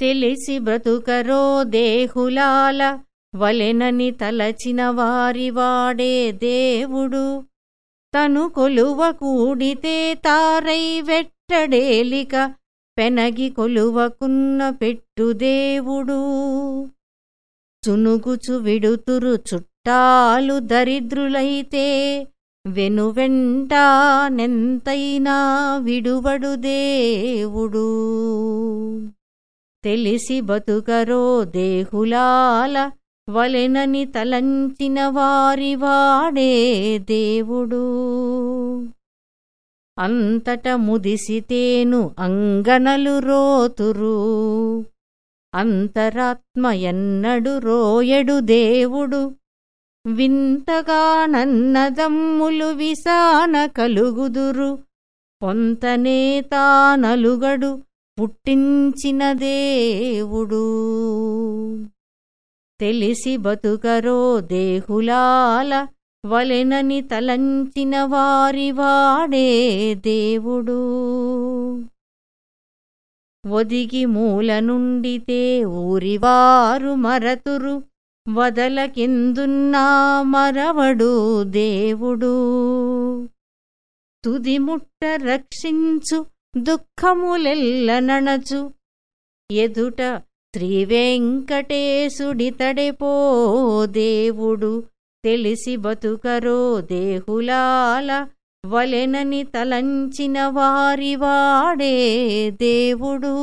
తెలిసి బ్రతుకరో దేహులాల వలెనని తలచిన వారివాడే దేవుడు. తను కొలువ కూడితే తారై వెట్టడేలిక పెనగి కొలువకున్న పెట్టు దేవుడు. చునుగుచు విడుతురు చుట్టాలు దరిద్రులైతే వెనువెంట నెంతైనా విడువడు దేవుడు. తెలిసి బతుకరో దేహులాల వలెనని తలంచిన వారి వాడే దేవుడు. అంతట ముదిసితేను అంగనలు రోతురు. అంతరాత్మ ఎన్నడు రోయడు దేవుడు. వింతగా నన్నదమ్ములు విసాన కలుగుదురు. పొంతనే తానలుగడు పుట్టించిన దేవుడు. తెలిసి బతుకరో దేహులాల వలెనని తలంచిన వారి వాడే దేవుడు. ఒదిగి మూల నుండితే ఊరివారు మరతురు వదలకిందున్నా మరవడు దేవుడు. తుదిముట్ట రక్షించు దుఃఖములెల్ల నణచు. ఎదుట శ్రీవెంకటేశుడితడెపో దేవుడు తెలిసి బతుకరో దేహులాల వలెనని తలంచిన వారి వాడే దేవుడు.